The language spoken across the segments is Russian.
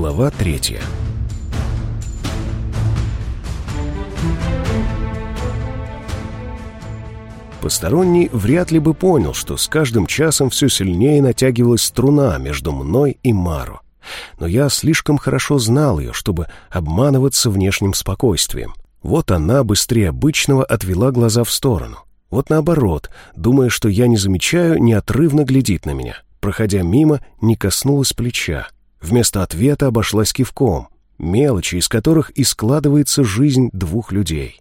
Глава третья Посторонний вряд ли бы понял, что с каждым часом все сильнее натягивалась струна между мной и Мару. Но я слишком хорошо знал ее, чтобы обманываться внешним спокойствием. Вот она быстрее обычного отвела глаза в сторону. Вот наоборот, думая, что я не замечаю, неотрывно глядит на меня. Проходя мимо, не коснулась плеча. Вместо ответа обошлась кивком, мелочи, из которых и складывается жизнь двух людей.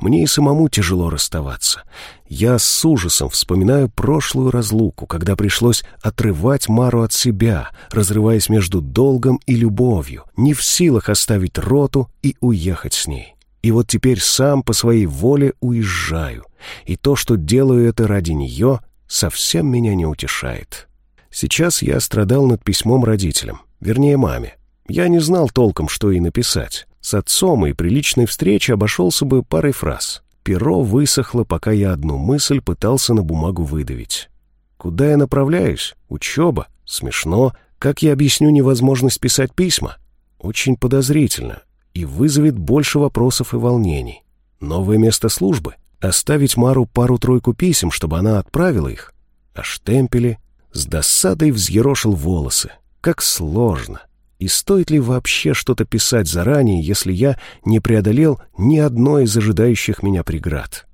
Мне и самому тяжело расставаться. Я с ужасом вспоминаю прошлую разлуку, когда пришлось отрывать Мару от себя, разрываясь между долгом и любовью, не в силах оставить роту и уехать с ней. И вот теперь сам по своей воле уезжаю, и то, что делаю это ради нее, совсем меня не утешает. Сейчас я страдал над письмом родителям, вернее маме. Я не знал толком, что ей написать. С отцом и приличной встречи обошелся бы парой фраз. Перо высохло, пока я одну мысль пытался на бумагу выдавить. Куда я направляюсь? Учеба? Смешно. Как я объясню невозможность писать письма? Очень подозрительно. И вызовет больше вопросов и волнений. Новое место службы? Оставить Мару пару-тройку писем, чтобы она отправила их? А штемпели? С досадой взъерошил волосы. Как сложно. И стоит ли вообще что-то писать заранее, если я не преодолел ни одной из ожидающих меня преград?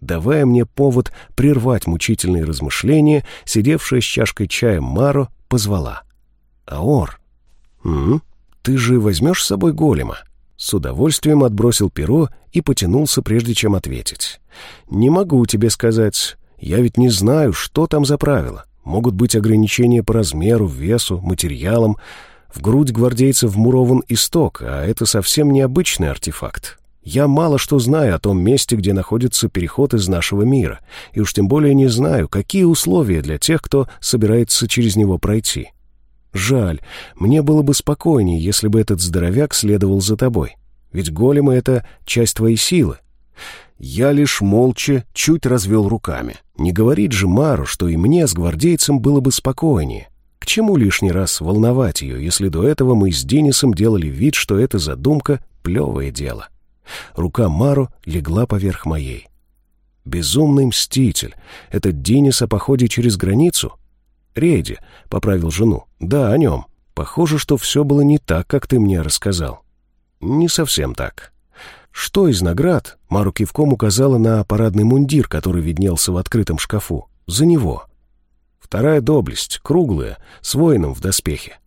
Давая мне повод прервать мучительные размышления, сидевшая с чашкой чая Маро позвала. «Аор, м ты же возьмешь с собой голема?» С удовольствием отбросил перо и потянулся, прежде чем ответить. «Не могу тебе сказать. Я ведь не знаю, что там за правила. Могут быть ограничения по размеру, весу, материалам. В грудь гвардейцев вмурован исток, а это совсем необычный артефакт. Я мало что знаю о том месте, где находится переход из нашего мира, и уж тем более не знаю, какие условия для тех, кто собирается через него пройти. Жаль, мне было бы спокойнее, если бы этот здоровяк следовал за тобой. Ведь големы — это часть твоей силы. Я лишь молча чуть развел руками. Не говорит же Мару, что и мне с гвардейцем было бы спокойнее. К чему лишний раз волновать ее, если до этого мы с Денисом делали вид, что эта задумка — плевое дело? Рука Мару легла поверх моей. «Безумный мститель. Это Денис о походе через границу?» «Рейди», — поправил жену. «Да, о нем. Похоже, что все было не так, как ты мне рассказал». «Не совсем так. Что из наград?» — Мару кивком указала на парадный мундир, который виднелся в открытом шкафу. «За него». Вторая доблесть, круглая, с воином в доспехе.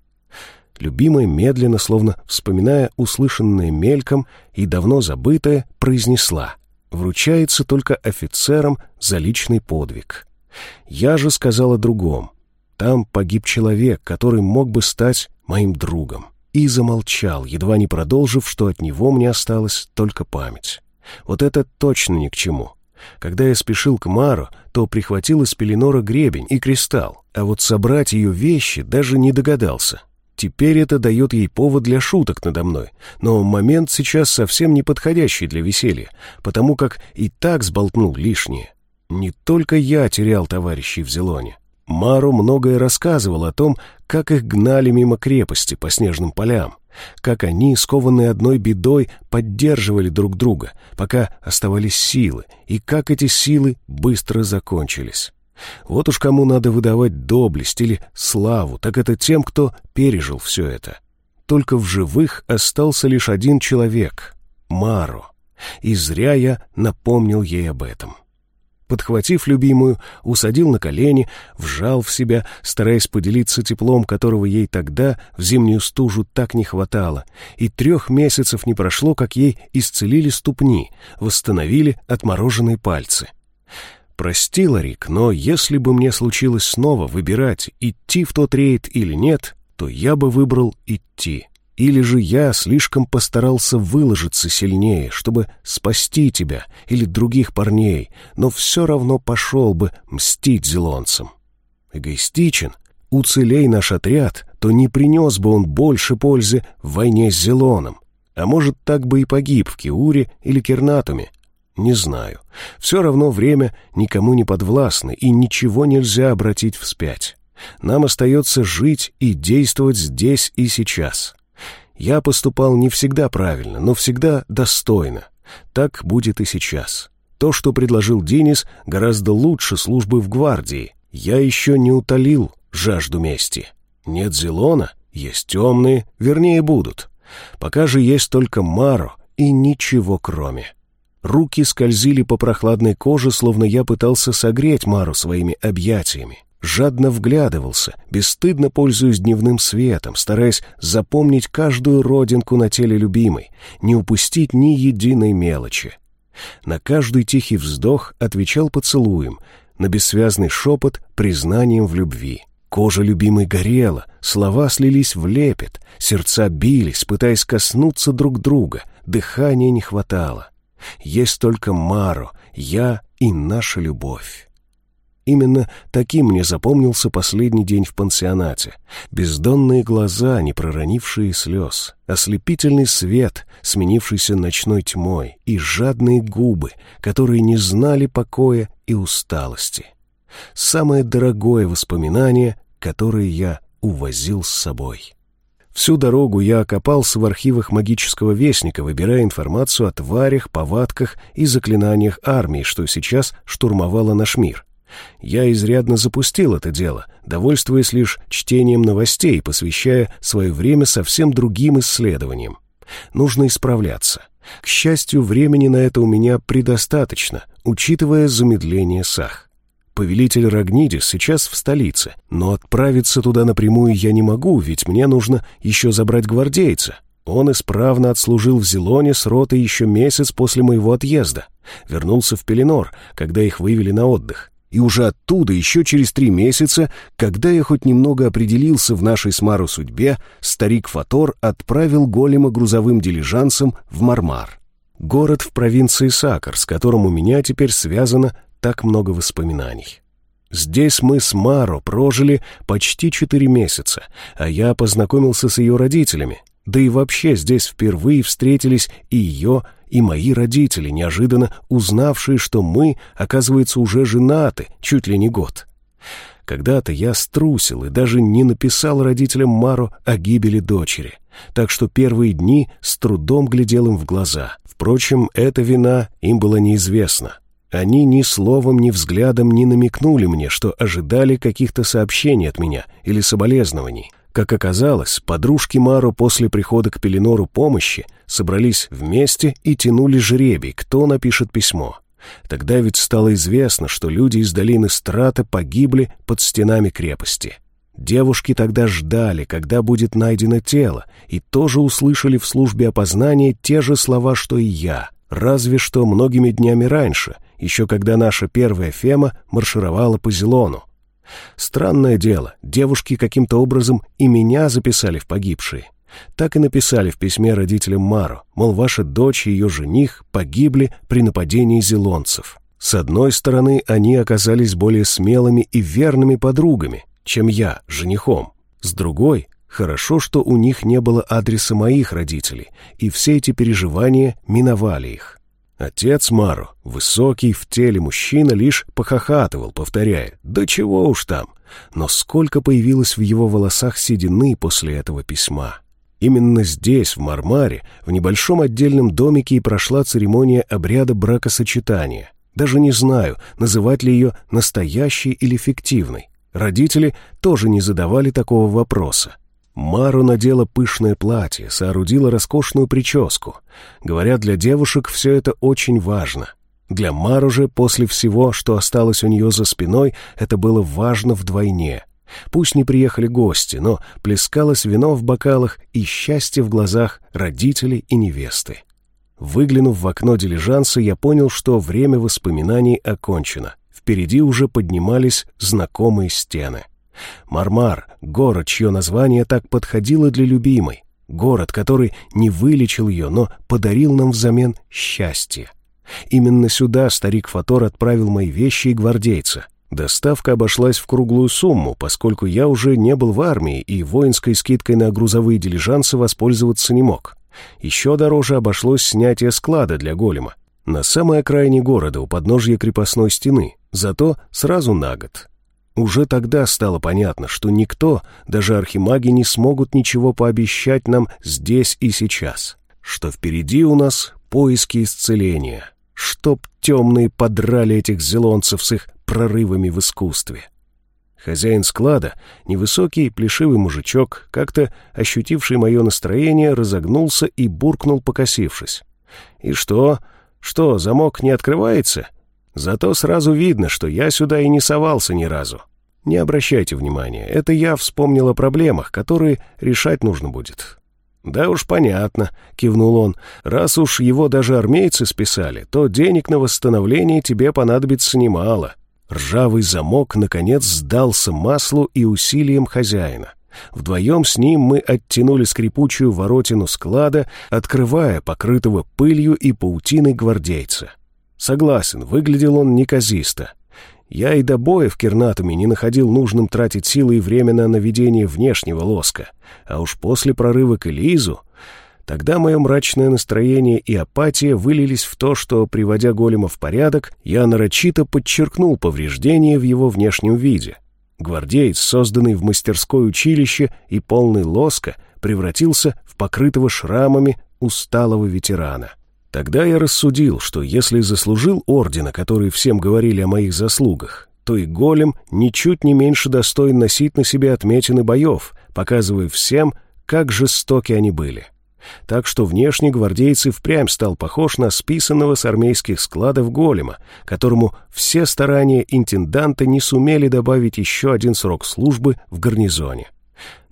Любимая медленно, словно вспоминая услышанное мельком и давно забытое, произнесла «Вручается только офицерам за личный подвиг». Я же сказала другом. Там погиб человек, который мог бы стать моим другом. И замолчал, едва не продолжив, что от него мне осталась только память. Вот это точно ни к чему. Когда я спешил к Мару, то прихватил из Пеленора гребень и кристалл, а вот собрать ее вещи даже не догадался. Теперь это дает ей повод для шуток надо мной, но момент сейчас совсем не подходящий для веселья, потому как и так сболтнул лишнее. Не только я терял товарищей в Зелоне. Мару многое рассказывал о том, как их гнали мимо крепости по снежным полям, как они, скованные одной бедой, поддерживали друг друга, пока оставались силы, и как эти силы быстро закончились. Вот уж кому надо выдавать доблесть или славу, так это тем, кто пережил все это. Только в живых остался лишь один человек — Мару, и зря я напомнил ей об этом подхватив любимую, усадил на колени, вжал в себя, стараясь поделиться теплом, которого ей тогда в зимнюю стужу так не хватало, и трех месяцев не прошло, как ей исцелили ступни, восстановили отмороженные пальцы. Прости, Ларик, но если бы мне случилось снова выбирать, идти в тот рейд или нет, то я бы выбрал идти. Или же я слишком постарался выложиться сильнее, чтобы спасти тебя или других парней, но все равно пошел бы мстить зелонцам. Эгоистичен. Уцелей наш отряд, то не принес бы он больше пользы в войне с Зелоном. А может, так бы и погиб в Киуре или Кернатуме. Не знаю. Все равно время никому не подвластно, и ничего нельзя обратить вспять. Нам остается жить и действовать здесь и сейчас. Я поступал не всегда правильно, но всегда достойно. Так будет и сейчас. То, что предложил Денис, гораздо лучше службы в гвардии. Я еще не утолил жажду мести. Нет Зелона, есть темные, вернее, будут. Пока же есть только Маро и ничего кроме. Руки скользили по прохладной коже, словно я пытался согреть Мару своими объятиями. Жадно вглядывался, бесстыдно пользуясь дневным светом, стараясь запомнить каждую родинку на теле любимой, не упустить ни единой мелочи. На каждый тихий вздох отвечал поцелуем, на бессвязный шепот — признанием в любви. Кожа любимой горела, слова слились в лепет, сердца бились, пытаясь коснуться друг друга, дыхания не хватало. Есть только Маро, я и наша любовь. Именно таким мне запомнился последний день в пансионате. Бездонные глаза, не проронившие слез, ослепительный свет, сменившийся ночной тьмой, и жадные губы, которые не знали покоя и усталости самое дорогое воспоминание, которое я увозил с собой. Всю дорогу я окопался в архивах магического вестника, выбирая информацию о тварях, повадках и заклинаниях армии, что сейчас штурмовала наш мир. Я изрядно запустил это дело, довольствуясь лишь чтением новостей, посвящая свое время совсем другим исследованиям. Нужно исправляться. К счастью, времени на это у меня предостаточно, учитывая замедление САХ. Повелитель Рагнидис сейчас в столице, но отправиться туда напрямую я не могу, ведь мне нужно еще забрать гвардейца. Он исправно отслужил в Зелоне с ротой еще месяц после моего отъезда. Вернулся в Пеленор, когда их вывели на отдых. И уже оттуда, еще через три месяца, когда я хоть немного определился в нашей с Мару судьбе, старик Фатор отправил голема грузовым дилижансом в Мармар. Город в провинции Сакар, с которым у меня теперь связано так много воспоминаний. Здесь мы с Маро прожили почти четыре месяца, а я познакомился с ее родителями. Да и вообще здесь впервые встретились и ее, и мои родители, неожиданно узнавшие, что мы, оказывается, уже женаты чуть ли не год. Когда-то я струсил и даже не написал родителям Маро о гибели дочери, так что первые дни с трудом глядел им в глаза. Впрочем, эта вина им была неизвестна. Они ни словом, ни взглядом не намекнули мне, что ожидали каких-то сообщений от меня или соболезнований. Как оказалось, подружки Мару после прихода к Пеленору помощи собрались вместе и тянули жребий, кто напишет письмо. Тогда ведь стало известно, что люди из долины Страта погибли под стенами крепости. Девушки тогда ждали, когда будет найдено тело, и тоже услышали в службе опознания те же слова, что и я, разве что многими днями раньше — еще когда наша первая Фема маршировала по Зелону. Странное дело, девушки каким-то образом и меня записали в погибшие. Так и написали в письме родителям Маро, мол, ваша дочь и ее жених погибли при нападении зелонцев. С одной стороны, они оказались более смелыми и верными подругами, чем я, женихом. С другой, хорошо, что у них не было адреса моих родителей, и все эти переживания миновали их. Отец Мару, высокий в теле мужчина, лишь похохатывал, повторяя «Да чего уж там!» Но сколько появилось в его волосах седины после этого письма. Именно здесь, в Мармаре, в небольшом отдельном домике и прошла церемония обряда бракосочетания. Даже не знаю, называть ли ее настоящей или фиктивной. Родители тоже не задавали такого вопроса. Мару надела пышное платье, соорудила роскошную прическу. Говорят, для девушек все это очень важно. Для Мару же, после всего, что осталось у нее за спиной, это было важно вдвойне. Пусть не приехали гости, но плескалось вино в бокалах и счастье в глазах родителей и невесты. Выглянув в окно дилижанса, я понял, что время воспоминаний окончено. Впереди уже поднимались знакомые стены. Мармар — город, чье название так подходило для любимой. Город, который не вылечил ее, но подарил нам взамен счастье. Именно сюда старик Фатор отправил мои вещи и гвардейца. Доставка обошлась в круглую сумму, поскольку я уже не был в армии и воинской скидкой на грузовые дилижансы воспользоваться не мог. Еще дороже обошлось снятие склада для голема. На самой окраине города, у подножья крепостной стены, зато сразу на год. Уже тогда стало понятно, что никто, даже архимаги, не смогут ничего пообещать нам здесь и сейчас. Что впереди у нас поиски исцеления. Чтоб темные подрали этих зелонцев с их прорывами в искусстве. Хозяин склада, невысокий, плешивый мужичок, как-то ощутивший мое настроение, разогнулся и буркнул, покосившись. «И что? Что, замок не открывается? Зато сразу видно, что я сюда и не совался ни разу. Не обращайте внимания, это я вспомнил о проблемах, которые решать нужно будет». «Да уж понятно», — кивнул он. «Раз уж его даже армейцы списали, то денег на восстановление тебе понадобится немало. Ржавый замок, наконец, сдался маслу и усилиям хозяина. Вдвоем с ним мы оттянули скрипучую воротину склада, открывая покрытого пылью и паутиной гвардейца. Согласен, выглядел он неказисто. Я и до боя в Кернатуме не находил нужным тратить силы и время на наведение внешнего лоска, а уж после прорыва к Элизу Тогда мое мрачное настроение и апатия вылились в то, что, приводя голема в порядок, я нарочито подчеркнул повреждения в его внешнем виде. Гвардеец, созданный в мастерское училище и полный лоска, превратился в покрытого шрамами усталого ветерана. Тогда я рассудил, что если заслужил ордена, который всем говорили о моих заслугах, то и голем ничуть не меньше достоин носить на себе отметины боев, показывая всем, как жестоки они были. Так что внешне гвардейцы впрямь стал похож на списанного с армейских складов голема, которому все старания интенданта не сумели добавить еще один срок службы в гарнизоне.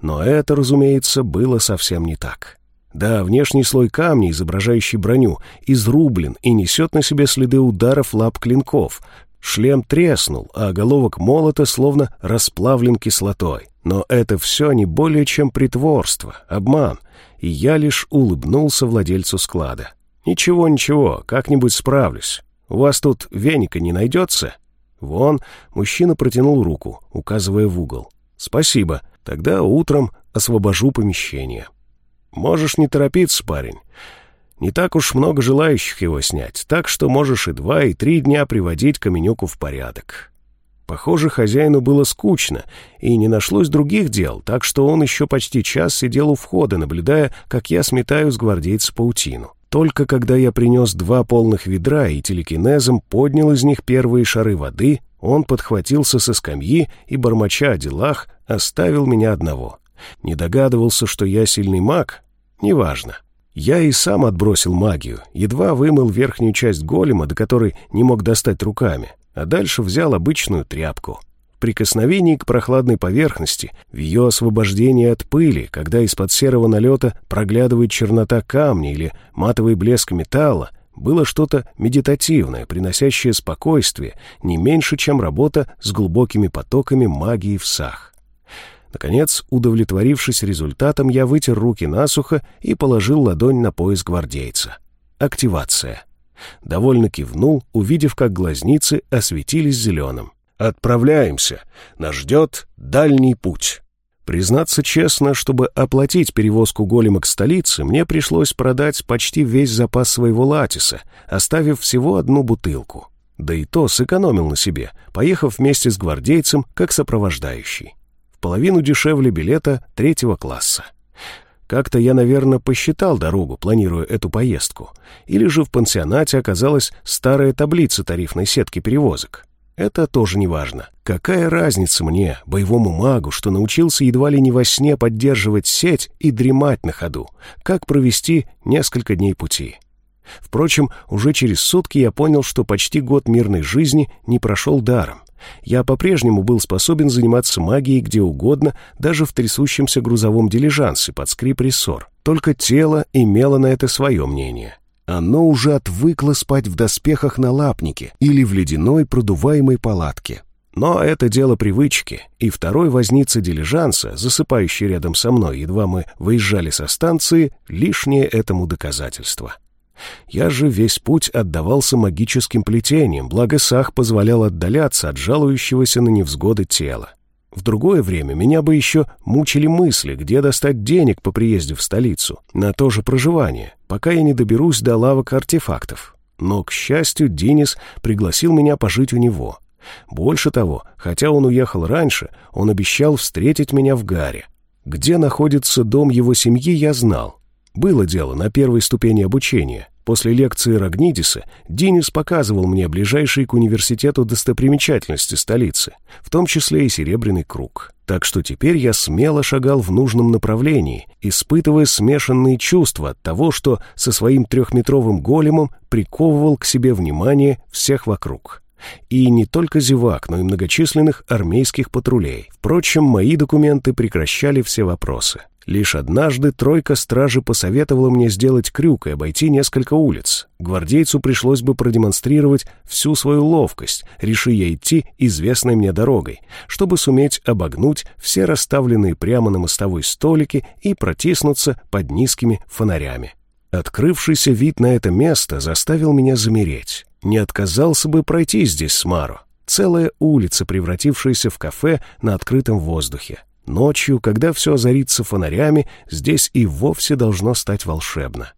Но это, разумеется, было совсем не так. Да, внешний слой камня, изображающий броню, изрублен и несет на себе следы ударов лап клинков. Шлем треснул, а головок молота словно расплавлен кислотой. Но это все не более чем притворство, обман, и я лишь улыбнулся владельцу склада. «Ничего, ничего, как-нибудь справлюсь. У вас тут веника не найдется?» Вон, мужчина протянул руку, указывая в угол. «Спасибо. Тогда утром освобожу помещение». «Можешь не торопиться, парень. Не так уж много желающих его снять, так что можешь и два, и три дня приводить Каменюку в порядок. Похоже, хозяину было скучно, и не нашлось других дел, так что он еще почти час сидел у входа, наблюдая, как я сметаю с гвардейца паутину. Только когда я принес два полных ведра и телекинезом поднял из них первые шары воды, он подхватился со скамьи и, бормоча о делах, оставил меня одного. Не догадывался, что я сильный маг? Неважно. Я и сам отбросил магию, едва вымыл верхнюю часть голема, до которой не мог достать руками а дальше взял обычную тряпку. В прикосновении к прохладной поверхности, в ее освобождении от пыли, когда из-под серого налета проглядывает чернота камня или матовый блеск металла, было что-то медитативное, приносящее спокойствие, не меньше, чем работа с глубокими потоками магии в сах. Наконец, удовлетворившись результатом, я вытер руки насухо и положил ладонь на пояс гвардейца. Активация. Довольно кивнул, увидев, как глазницы осветились зеленым. «Отправляемся. Нас ждет дальний путь». Признаться честно, чтобы оплатить перевозку голема к столице, мне пришлось продать почти весь запас своего латиса, оставив всего одну бутылку. Да и то сэкономил на себе, поехав вместе с гвардейцем как сопровождающий. Половину дешевле билета третьего класса. Как-то я, наверное, посчитал дорогу, планируя эту поездку. Или же в пансионате оказалась старая таблица тарифной сетки перевозок. Это тоже не важно. Какая разница мне, боевому магу, что научился едва ли не во сне поддерживать сеть и дремать на ходу? Как провести несколько дней пути? Впрочем, уже через сутки я понял, что почти год мирной жизни не прошел даром. Я по-прежнему был способен заниматься магией где угодно, даже в трясущемся грузовом дилижансе под скрип рессор. Только тело имело на это свое мнение. Оно уже отвыкло спать в доспехах на лапнике или в ледяной продуваемой палатке. Но это дело привычки, и второй возница дилижанса, засыпающий рядом со мной, едва мы выезжали со станции, лишнее этому доказательство. Я же весь путь отдавался магическим плетениям, благо Сах позволял отдаляться от жалующегося на невзгоды тела. В другое время меня бы еще мучили мысли, где достать денег по приезде в столицу, на то же проживание, пока я не доберусь до лавок артефактов. Но, к счастью, Денис пригласил меня пожить у него. Больше того, хотя он уехал раньше, он обещал встретить меня в Гаре. Где находится дом его семьи, я знал. Было дело на первой ступени обучения. После лекции Рагнидиса Динис показывал мне ближайшие к университету достопримечательности столицы, в том числе и Серебряный круг. Так что теперь я смело шагал в нужном направлении, испытывая смешанные чувства от того, что со своим трехметровым големом приковывал к себе внимание всех вокруг. И не только зевак, но и многочисленных армейских патрулей. Впрочем, мои документы прекращали все вопросы. Лишь однажды тройка стражи посоветовала мне сделать крюк и обойти несколько улиц. Гвардейцу пришлось бы продемонстрировать всю свою ловкость, реши я идти известной мне дорогой, чтобы суметь обогнуть все расставленные прямо на мостовой столики и протиснуться под низкими фонарями. Открывшийся вид на это место заставил меня замереть. Не отказался бы пройти здесь с Маро. Целая улица, превратившаяся в кафе на открытом воздухе. Ночью, когда все озарится фонарями, здесь и вовсе должно стать волшебно.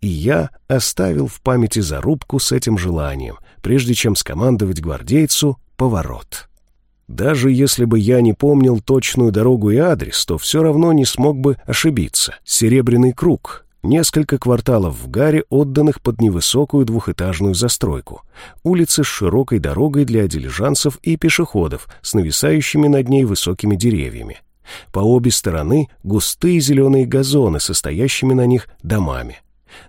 И я оставил в памяти зарубку с этим желанием, прежде чем скомандовать гвардейцу «поворот». Даже если бы я не помнил точную дорогу и адрес, то все равно не смог бы ошибиться. Серебряный круг, Несколько кварталов в Гаре, отданных под невысокую двухэтажную застройку. Улицы с широкой дорогой для дилижансов и пешеходов, с нависающими над ней высокими деревьями. По обе стороны густые зеленые газоны, состоящими на них домами.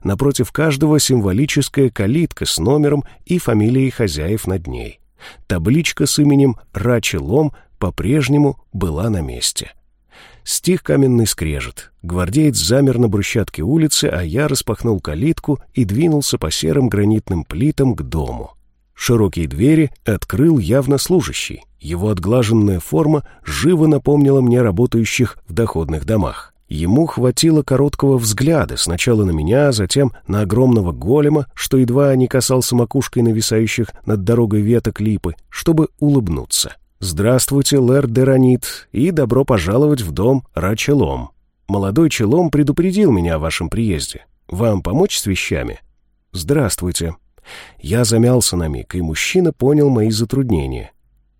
Напротив каждого символическая калитка с номером и фамилией хозяев над ней. Табличка с именем Рачелом по-прежнему была на месте. Стих каменный скрежет. Гвардеец замер на брусчатке улицы, а я распахнул калитку и двинулся по серым гранитным плитам к дому. Широкие двери открыл явно служащий. Его отглаженная форма живо напомнила мне работающих в доходных домах. Ему хватило короткого взгляда сначала на меня, а затем на огромного голема, что едва не касался макушкой нависающих над дорогой веток липы, чтобы улыбнуться. «Здравствуйте, лэр Деранит, и добро пожаловать в дом Рачелом. Молодой Челом предупредил меня о вашем приезде. Вам помочь с вещами?» «Здравствуйте». Я замялся на миг, и мужчина понял мои затруднения.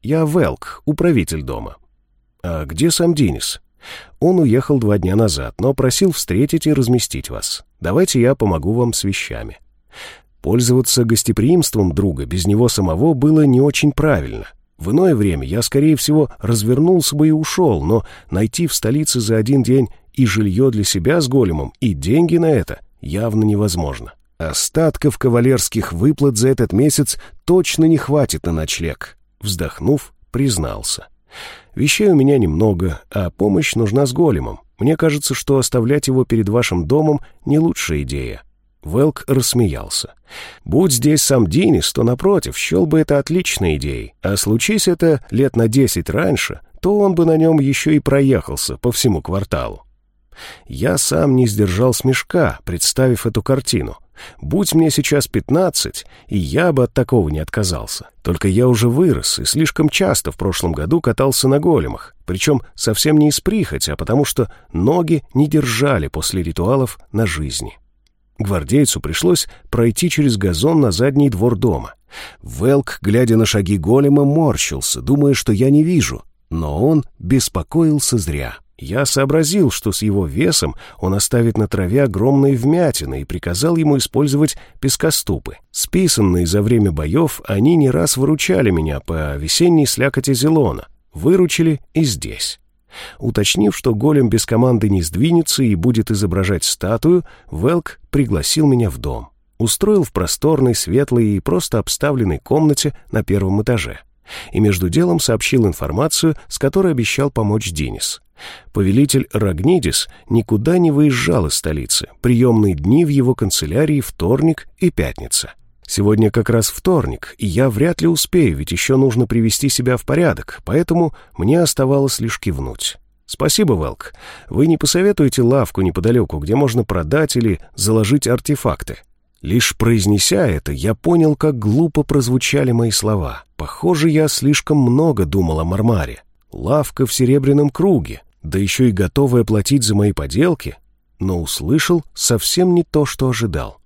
«Я Велк, управитель дома». «А где сам Денис?» «Он уехал два дня назад, но просил встретить и разместить вас. Давайте я помогу вам с вещами». Пользоваться гостеприимством друга без него самого было не очень правильно. В иное время я, скорее всего, развернулся бы и ушел, но найти в столице за один день и жилье для себя с големом, и деньги на это явно невозможно. Остатков кавалерских выплат за этот месяц точно не хватит на ночлег. Вздохнув, признался. Вещей у меня немного, а помощь нужна с големом. Мне кажется, что оставлять его перед вашим домом не лучшая идея. Велк рассмеялся. «Будь здесь сам Динис, то, напротив, счел бы это отличной идеей. А случись это лет на десять раньше, то он бы на нем еще и проехался по всему кварталу». Я сам не сдержал смешка, представив эту картину. Будь мне сейчас пятнадцать, и я бы от такого не отказался. Только я уже вырос и слишком часто в прошлом году катался на големах, причем совсем не из прихоти, а потому что ноги не держали после ритуалов на жизни. Гвардейцу пришлось пройти через газон на задний двор дома. Велк, глядя на шаги голема, морщился, думая, что я не вижу. Но он беспокоился зря. Я сообразил, что с его весом он оставит на траве огромные вмятины и приказал ему использовать пескоступы. Списанные за время боев, они не раз выручали меня по весенней слякоти Зелона. Выручили и здесь. Уточнив, что голем без команды не сдвинется и будет изображать статую, Велк пригласил меня в дом. Устроил в просторной, светлой и просто обставленной комнате на первом этаже. И между делом сообщил информацию, с которой обещал помочь Денис. Повелитель Рагнидис никуда не выезжал из столицы. Приемные дни в его канцелярии вторник и пятница. Сегодня как раз вторник, и я вряд ли успею, ведь еще нужно привести себя в порядок, поэтому мне оставалось лишь кивнуть. «Спасибо, Велк. Вы не посоветуете лавку неподалеку, где можно продать или заложить артефакты?» Лишь произнеся это, я понял, как глупо прозвучали мои слова. Похоже, я слишком много думал о Мармаре. Лавка в серебряном круге, да еще и готовая платить за мои поделки. Но услышал совсем не то, что ожидал.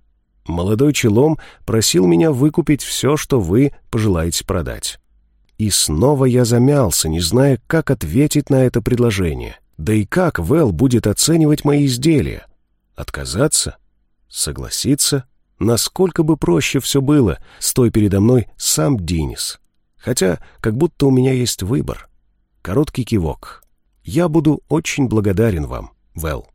Молодой челом просил меня выкупить все, что вы пожелаете продать. И снова я замялся, не зная, как ответить на это предложение. Да и как Вэл будет оценивать мои изделия? Отказаться? Согласиться? Насколько бы проще все было, стой передо мной сам Динис. Хотя, как будто у меня есть выбор. Короткий кивок. Я буду очень благодарен вам, Вэл.